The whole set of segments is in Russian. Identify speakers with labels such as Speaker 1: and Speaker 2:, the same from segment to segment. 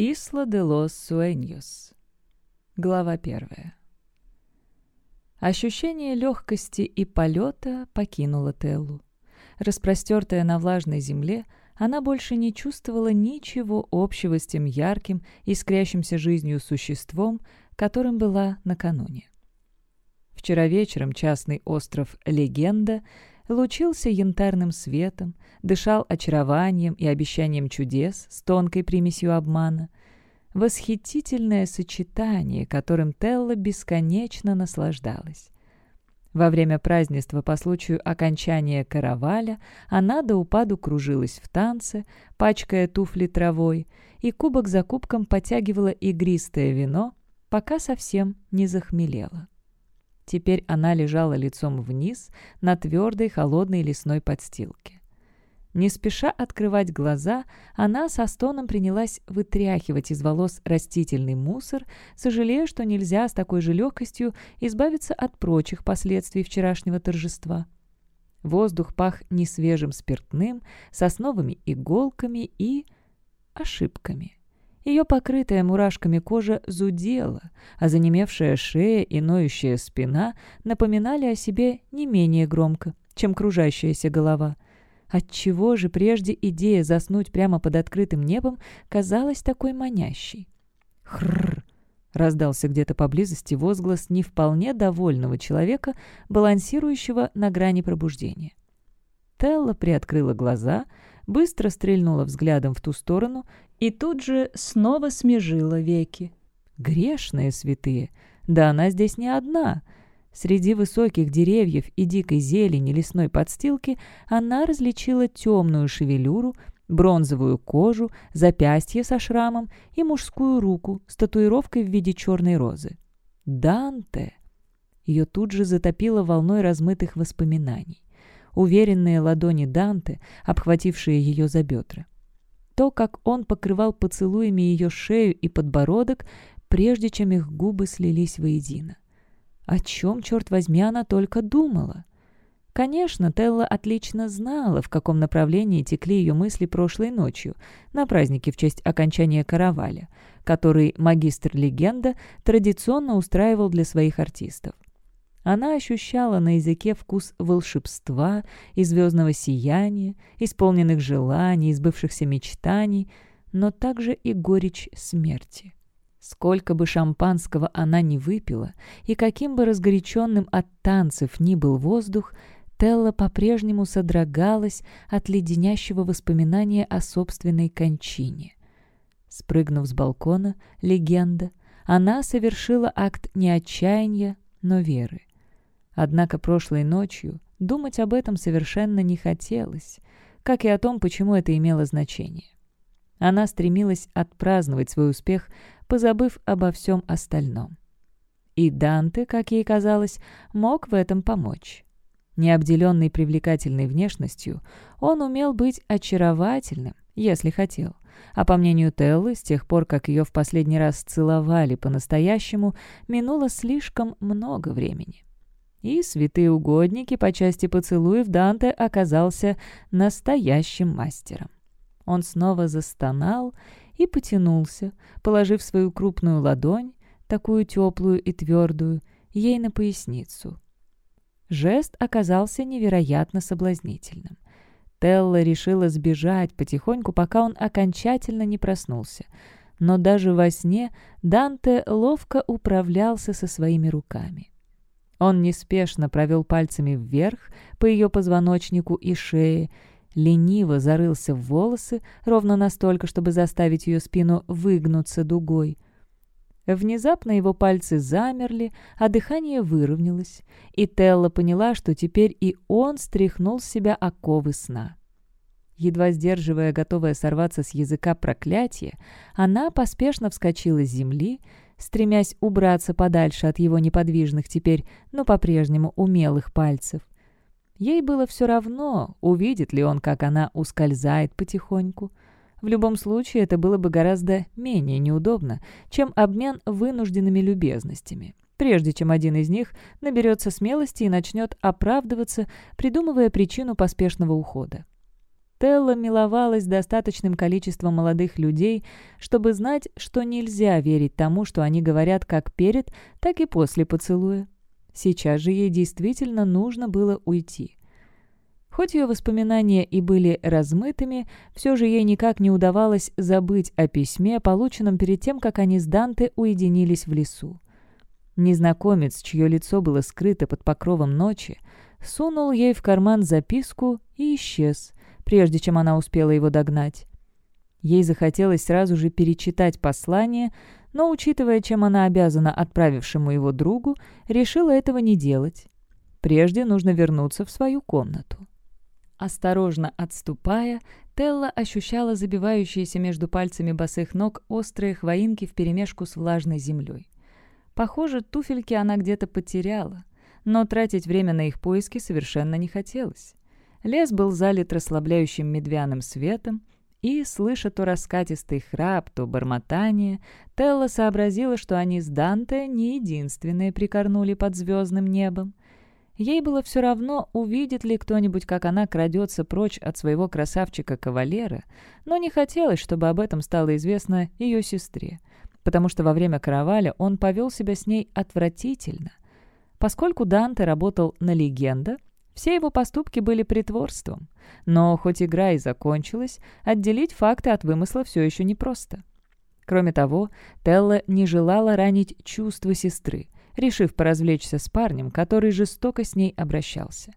Speaker 1: Исла де лос Суэньос. Глава первая. Ощущение легкости и полета покинуло Теллу. Распростертая на влажной земле, она больше не чувствовала ничего общего с тем ярким, искрящимся жизнью существом, которым была накануне. Вчера вечером частный остров «Легенда» лучился янтарным светом, дышал очарованием и обещанием чудес с тонкой примесью обмана. Восхитительное сочетание, которым Телла бесконечно наслаждалась. Во время празднества по случаю окончания караваля она до упаду кружилась в танце, пачкая туфли травой, и кубок за кубком потягивала игристое вино, пока совсем не захмелела. Теперь она лежала лицом вниз на твердой холодной лесной подстилке. Не спеша открывать глаза, она со стоном принялась вытряхивать из волос растительный мусор, сожалея, что нельзя с такой же легкостью избавиться от прочих последствий вчерашнего торжества. Воздух пах несвежим спиртным, сосновыми иголками и ошибками. Ее покрытая мурашками кожа зудела, а занемевшая шея и ноющая спина напоминали о себе не менее громко, чем кружащаяся голова. Отчего же прежде идея заснуть прямо под открытым небом казалась такой манящей? Хрррр! раздался где-то поблизости возглас не вполне довольного человека, балансирующего на грани пробуждения. Телла приоткрыла глаза — быстро стрельнула взглядом в ту сторону и тут же снова смежила веки. Грешные святые! Да она здесь не одна! Среди высоких деревьев и дикой зелени лесной подстилки она различила темную шевелюру, бронзовую кожу, запястье со шрамом и мужскую руку с татуировкой в виде черной розы. «Данте!» Ее тут же затопило волной размытых воспоминаний уверенные ладони Данте, обхватившие ее за бедра. То, как он покрывал поцелуями ее шею и подбородок, прежде чем их губы слились воедино. О чем, черт возьми, она только думала? Конечно, Телла отлично знала, в каком направлении текли ее мысли прошлой ночью, на празднике в честь окончания караваля, который магистр-легенда традиционно устраивал для своих артистов. Она ощущала на языке вкус волшебства и звездного сияния, исполненных желаний, избывшихся мечтаний, но также и горечь смерти. Сколько бы шампанского она не выпила, и каким бы разгоряченным от танцев ни был воздух, Телла по-прежнему содрогалась от леденящего воспоминания о собственной кончине. Спрыгнув с балкона, легенда, она совершила акт не отчаяния, но веры. Однако прошлой ночью думать об этом совершенно не хотелось, как и о том, почему это имело значение. Она стремилась отпраздновать свой успех, позабыв обо всем остальном. И Данте, как ей казалось, мог в этом помочь. Необделенный привлекательной внешностью, он умел быть очаровательным, если хотел. А по мнению Теллы, с тех пор, как ее в последний раз целовали по-настоящему, минуло слишком много времени. И святые угодники по части поцелуев Данте оказался настоящим мастером. Он снова застонал и потянулся, положив свою крупную ладонь, такую теплую и твердую, ей на поясницу. Жест оказался невероятно соблазнительным. Телла решила сбежать потихоньку, пока он окончательно не проснулся. Но даже во сне Данте ловко управлялся со своими руками. Он неспешно провел пальцами вверх по ее позвоночнику и шее, лениво зарылся в волосы ровно настолько, чтобы заставить ее спину выгнуться дугой. Внезапно его пальцы замерли, а дыхание выровнялось, и Телла поняла, что теперь и он стряхнул с себя оковы сна. Едва сдерживая готовое сорваться с языка проклятие, она поспешно вскочила с земли, стремясь убраться подальше от его неподвижных теперь, но по-прежнему умелых пальцев. Ей было все равно, увидит ли он, как она ускользает потихоньку. В любом случае, это было бы гораздо менее неудобно, чем обмен вынужденными любезностями, прежде чем один из них наберется смелости и начнет оправдываться, придумывая причину поспешного ухода. Стелла миловалась достаточным количеством молодых людей, чтобы знать, что нельзя верить тому, что они говорят как перед, так и после поцелуя. Сейчас же ей действительно нужно было уйти. Хоть ее воспоминания и были размытыми, все же ей никак не удавалось забыть о письме, полученном перед тем, как они с Данте уединились в лесу. Незнакомец, чье лицо было скрыто под покровом ночи, сунул ей в карман записку и исчез, прежде чем она успела его догнать. Ей захотелось сразу же перечитать послание, но, учитывая, чем она обязана отправившему его другу, решила этого не делать. Прежде нужно вернуться в свою комнату. Осторожно отступая, Телла ощущала забивающиеся между пальцами босых ног острые хвоинки вперемешку с влажной землей. Похоже, туфельки она где-то потеряла, но тратить время на их поиски совершенно не хотелось. Лес был залит расслабляющим медвяным светом, и, слыша то раскатистый храп, то бормотание, Телла сообразила, что они с Данте не единственные прикорнули под звездным небом. Ей было все равно, увидит ли кто-нибудь, как она крадется прочь от своего красавчика-кавалера, но не хотелось, чтобы об этом стало известно ее сестре, потому что во время караваля он повел себя с ней отвратительно. Поскольку Данте работал на легенда, все его поступки были притворством. Но хоть игра и закончилась, отделить факты от вымысла все еще непросто. Кроме того, Телла не желала ранить чувства сестры, решив поразвлечься с парнем, который жестоко с ней обращался.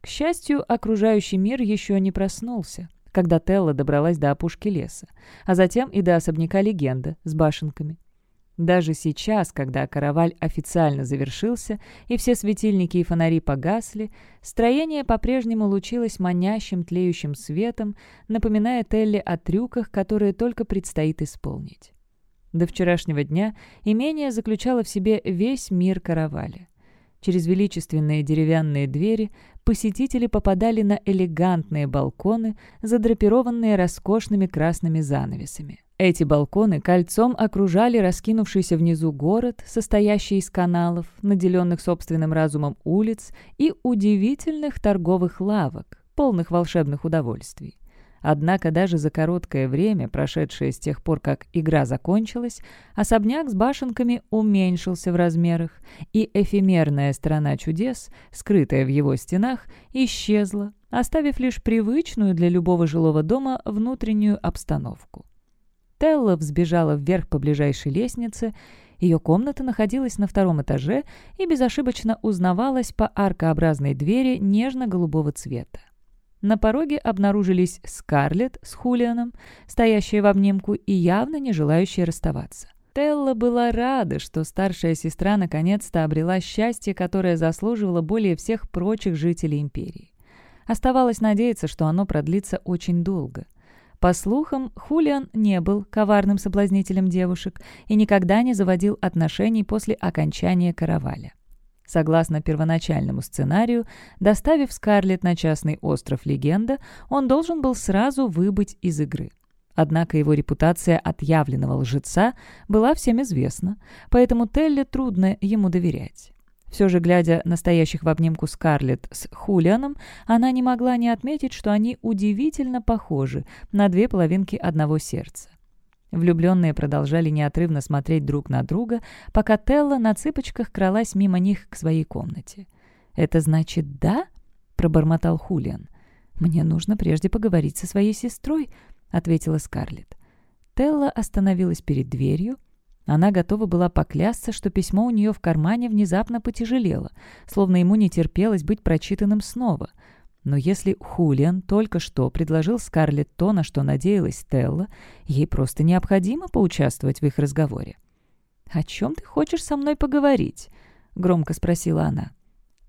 Speaker 1: К счастью, окружающий мир еще не проснулся, когда Телла добралась до опушки леса, а затем и до особняка легенда с башенками – даже сейчас, когда караваль официально завершился и все светильники и фонари погасли, строение по-прежнему лучилось манящим тлеющим светом, напоминая Телли о трюках, которые только предстоит исполнить. До вчерашнего дня имение заключало в себе весь мир караваля. Через величественные деревянные двери посетители попадали на элегантные балконы, задрапированные роскошными красными занавесами. Эти балконы кольцом окружали раскинувшийся внизу город, состоящий из каналов, наделенных собственным разумом улиц и удивительных торговых лавок, полных волшебных удовольствий. Однако даже за короткое время, прошедшее с тех пор, как игра закончилась, особняк с башенками уменьшился в размерах, и эфемерная страна чудес, скрытая в его стенах, исчезла, оставив лишь привычную для любого жилого дома внутреннюю обстановку. Телла взбежала вверх по ближайшей лестнице. Ее комната находилась на втором этаже и безошибочно узнавалась по аркообразной двери нежно-голубого цвета. На пороге обнаружились Скарлетт с Хулианом, стоящие в обнимку и явно не желающие расставаться. Телла была рада, что старшая сестра наконец-то обрела счастье, которое заслуживало более всех прочих жителей империи. Оставалось надеяться, что оно продлится очень долго – по слухам, Хулиан не был коварным соблазнителем девушек и никогда не заводил отношений после окончания караваля. Согласно первоначальному сценарию, доставив Скарлетт на частный остров Легенда, он должен был сразу выбыть из игры. Однако его репутация отъявленного лжеца была всем известна, поэтому Телле трудно ему доверять. Все же, глядя настоящих в обнимку Скарлетт с Хулианом, она не могла не отметить, что они удивительно похожи на две половинки одного сердца. Влюбленные продолжали неотрывно смотреть друг на друга, пока Телла на цыпочках кралась мимо них к своей комнате. «Это значит да?» — пробормотал Хулиан. «Мне нужно прежде поговорить со своей сестрой», — ответила Скарлетт. Телла остановилась перед дверью, она готова была поклясться, что письмо у нее в кармане внезапно потяжелело, словно ему не терпелось быть прочитанным снова. Но если Хулиан только что предложил Скарлетт то, на что надеялась Телла, ей просто необходимо поучаствовать в их разговоре. «О чем ты хочешь со мной поговорить?» — громко спросила она.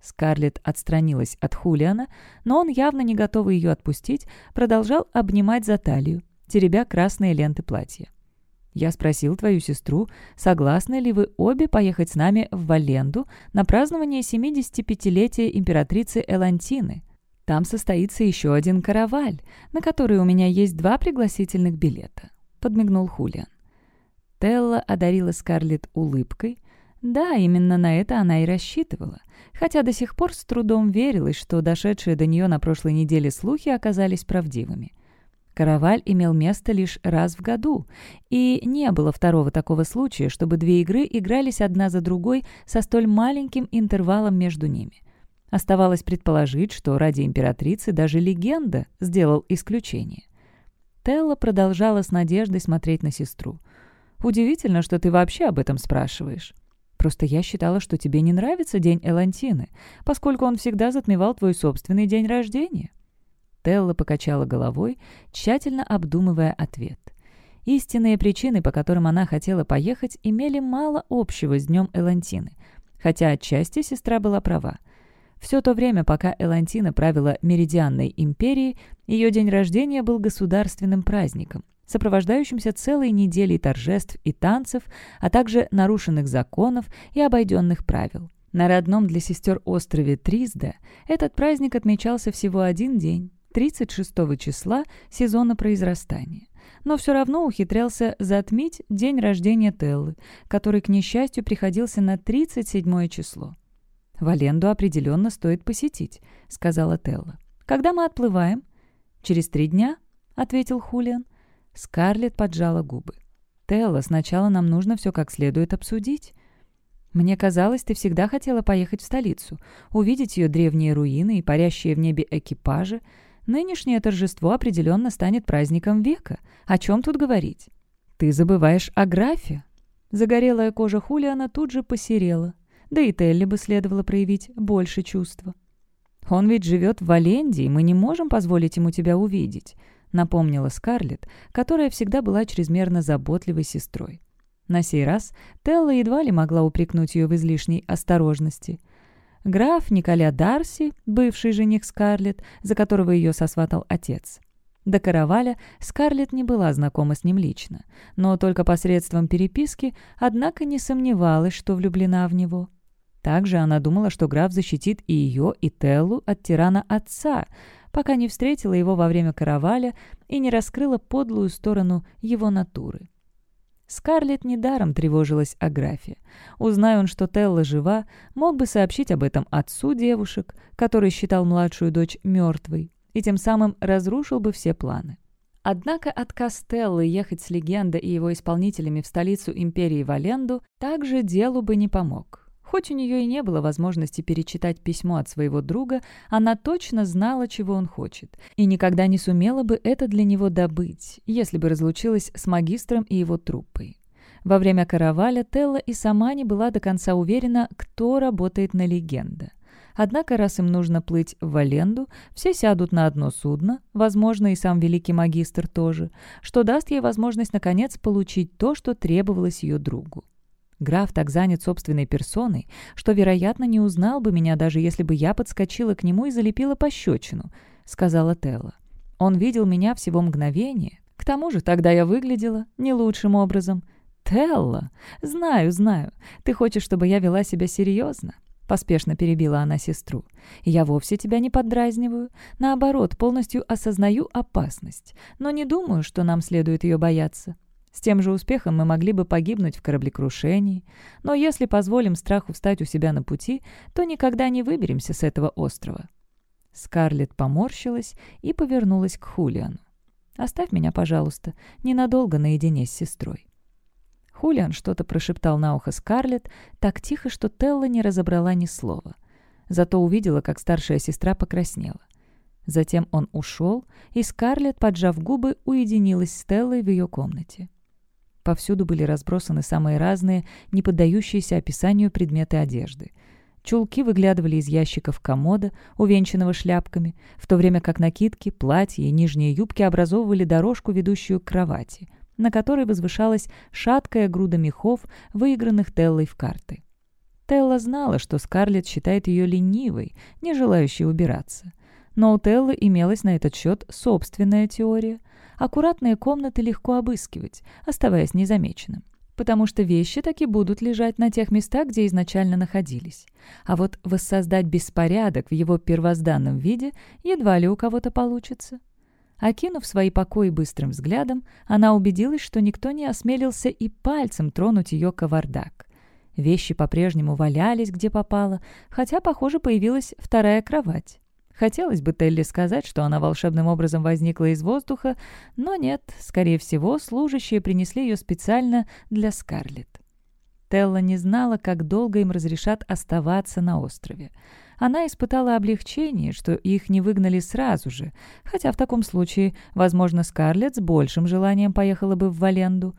Speaker 1: Скарлетт отстранилась от Хулиана, но он, явно не готовый ее отпустить, продолжал обнимать за талию, теребя красные ленты платья. Я спросил твою сестру, согласны ли вы обе поехать с нами в Валенду на празднование 75-летия императрицы Элантины. Там состоится еще один караваль, на который у меня есть два пригласительных билета», — подмигнул Хулиан. Телла одарила Скарлетт улыбкой. Да, именно на это она и рассчитывала, хотя до сих пор с трудом верилась, что дошедшие до нее на прошлой неделе слухи оказались правдивыми — Караваль имел место лишь раз в году, и не было второго такого случая, чтобы две игры игрались одна за другой со столь маленьким интервалом между ними. Оставалось предположить, что ради императрицы даже легенда сделал исключение. Телла продолжала с надеждой смотреть на сестру. «Удивительно, что ты вообще об этом спрашиваешь. Просто я считала, что тебе не нравится день Элантины, поскольку он всегда затмевал твой собственный день рождения». Телла покачала головой, тщательно обдумывая ответ. Истинные причины, по которым она хотела поехать, имели мало общего с днем Элантины, хотя отчасти сестра была права. Все то время, пока Элантина правила Меридианной империей, ее день рождения был государственным праздником, сопровождающимся целой неделей торжеств и танцев, а также нарушенных законов и обойденных правил. На родном для сестер острове Тризда этот праздник отмечался всего один день 36 числа сезона произрастания. Но все равно ухитрялся затмить день рождения Теллы, который, к несчастью, приходился на 37 число. «Валенду определенно стоит посетить», — сказала Телла. «Когда мы отплываем?» «Через три дня», — ответил Хулиан. Скарлетт поджала губы. «Телла, сначала нам нужно все как следует обсудить». «Мне казалось, ты всегда хотела поехать в столицу, увидеть ее древние руины и парящие в небе экипажи», Нынешнее торжество определенно станет праздником века. О чем тут говорить? Ты забываешь о графе. Загорелая кожа Хулиана тут же посерела. Да и Телли бы следовало проявить больше чувства. «Он ведь живет в Валенде, и мы не можем позволить ему тебя увидеть», — напомнила Скарлетт, которая всегда была чрезмерно заботливой сестрой. На сей раз Телла едва ли могла упрекнуть ее в излишней осторожности — граф Николя Дарси, бывший жених Скарлетт, за которого ее сосватал отец. До Караваля Скарлетт не была знакома с ним лично, но только посредством переписки, однако не сомневалась, что влюблена в него. Также она думала, что граф защитит и ее, и Теллу от тирана отца, пока не встретила его во время Караваля и не раскрыла подлую сторону его натуры. Скарлетт недаром тревожилась о графе. Узнай он, что Телла жива, мог бы сообщить об этом отцу девушек, который считал младшую дочь мертвой, и тем самым разрушил бы все планы. Однако отказ Теллы ехать с легендой и его исполнителями в столицу империи Валенду также делу бы не помог. Хоть у нее и не было возможности перечитать письмо от своего друга, она точно знала, чего он хочет, и никогда не сумела бы это для него добыть, если бы разлучилась с магистром и его труппой. Во время караваля Телла и сама не была до конца уверена, кто работает на легенда. Однако, раз им нужно плыть в Валенду, все сядут на одно судно, возможно, и сам великий магистр тоже, что даст ей возможность, наконец, получить то, что требовалось ее другу. Граф так занят собственной персоной, что, вероятно, не узнал бы меня, даже если бы я подскочила к нему и залепила пощечину», — сказала Телла. «Он видел меня всего мгновение. К тому же тогда я выглядела не лучшим образом». «Телла! Знаю, знаю. Ты хочешь, чтобы я вела себя серьезно?» Поспешно перебила она сестру. «Я вовсе тебя не поддразниваю. Наоборот, полностью осознаю опасность. Но не думаю, что нам следует ее бояться. С тем же успехом мы могли бы погибнуть в кораблекрушении, но если позволим страху встать у себя на пути, то никогда не выберемся с этого острова». Скарлетт поморщилась и повернулась к Хулиану. «Оставь меня, пожалуйста, ненадолго наедине с сестрой». Хулиан что-то прошептал на ухо Скарлетт так тихо, что Телла не разобрала ни слова. Зато увидела, как старшая сестра покраснела. Затем он ушел, и Скарлетт, поджав губы, уединилась с Теллой в ее комнате. Повсюду были разбросаны самые разные, не поддающиеся описанию предметы одежды. Чулки выглядывали из ящиков комода, увенчанного шляпками, в то время как накидки, платья и нижние юбки образовывали дорожку, ведущую к кровати, на которой возвышалась шаткая груда мехов, выигранных Теллой в карты. Телла знала, что Скарлетт считает ее ленивой, не желающей убираться. Но у Теллы имелась на этот счет собственная теория – аккуратные комнаты легко обыскивать, оставаясь незамеченным потому что вещи таки будут лежать на тех местах, где изначально находились. А вот воссоздать беспорядок в его первозданном виде едва ли у кого-то получится. Окинув свои покои быстрым взглядом, она убедилась, что никто не осмелился и пальцем тронуть ее кавардак. Вещи по-прежнему валялись, где попало, хотя, похоже, появилась вторая кровать. Хотелось бы Телли сказать, что она волшебным образом возникла из воздуха, но нет, скорее всего, служащие принесли ее специально для Скарлетт. Телла не знала, как долго им разрешат оставаться на острове. Она испытала облегчение, что их не выгнали сразу же, хотя в таком случае, возможно, Скарлетт с большим желанием поехала бы в Валенду.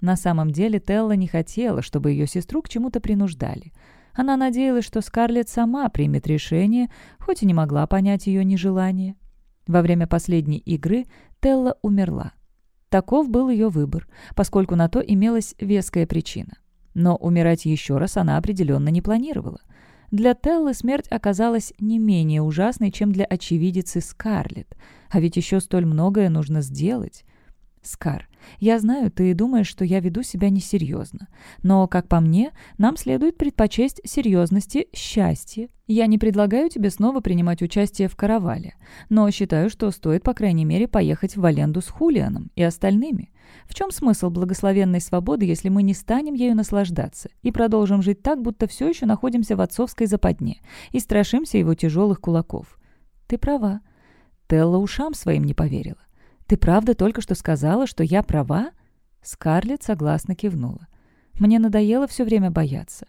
Speaker 1: На самом деле Телла не хотела, чтобы ее сестру к чему-то принуждали — она надеялась, что Скарлетт сама примет решение, хоть и не могла понять ее нежелание. Во время последней игры Телла умерла. Таков был ее выбор, поскольку на то имелась веская причина. Но умирать еще раз она определенно не планировала. Для Теллы смерть оказалась не менее ужасной, чем для очевидицы Скарлетт. А ведь еще столь многое нужно сделать. Скар, я знаю, ты думаешь, что я веду себя несерьезно. Но, как по мне, нам следует предпочесть серьезности счастье. Я не предлагаю тебе снова принимать участие в каравале, но считаю, что стоит, по крайней мере, поехать в Валенду с Хулианом и остальными. В чем смысл благословенной свободы, если мы не станем ею наслаждаться и продолжим жить так, будто все еще находимся в отцовской западне и страшимся его тяжелых кулаков? Ты права. Телла ушам своим не поверила. «Ты правда только что сказала, что я права?» Скарлет согласно кивнула. «Мне надоело все время бояться.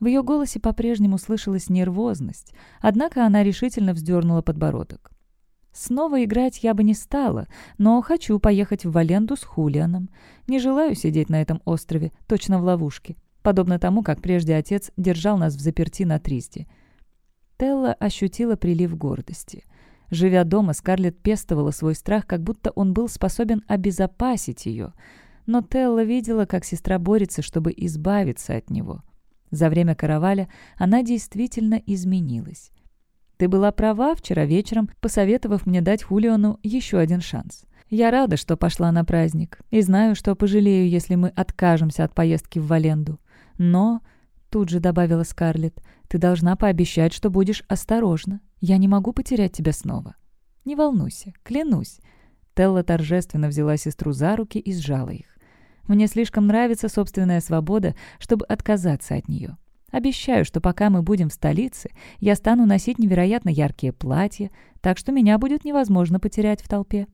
Speaker 1: В ее голосе по-прежнему слышалась нервозность, однако она решительно вздернула подбородок. «Снова играть я бы не стала, но хочу поехать в Валенду с Хулианом. Не желаю сидеть на этом острове, точно в ловушке, подобно тому, как прежде отец держал нас в заперти на Тризде. Телла ощутила прилив гордости – Живя дома, Скарлетт пестовала свой страх, как будто он был способен обезопасить ее. Но Телла видела, как сестра борется, чтобы избавиться от него. За время караваля она действительно изменилась. «Ты была права вчера вечером, посоветовав мне дать Хулиону еще один шанс. Я рада, что пошла на праздник, и знаю, что пожалею, если мы откажемся от поездки в Валенду. Но...» — тут же добавила Скарлетт, — «ты должна пообещать, что будешь осторожна». Я не могу потерять тебя снова. Не волнуйся, клянусь». Телла торжественно взяла сестру за руки и сжала их. «Мне слишком нравится собственная свобода, чтобы отказаться от нее. Обещаю, что пока мы будем в столице, я стану носить невероятно яркие платья, так что меня будет невозможно потерять в толпе».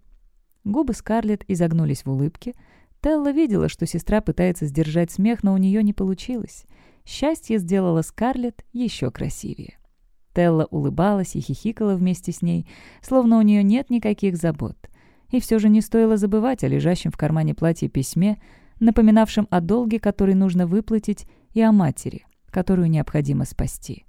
Speaker 1: Губы Скарлетт изогнулись в улыбке. Телла видела, что сестра пытается сдержать смех, но у нее не получилось. Счастье сделало Скарлетт еще красивее. Телла улыбалась и хихикала вместе с ней, словно у нее нет никаких забот. И все же не стоило забывать о лежащем в кармане платье письме, напоминавшем о долге, который нужно выплатить, и о матери, которую необходимо спасти.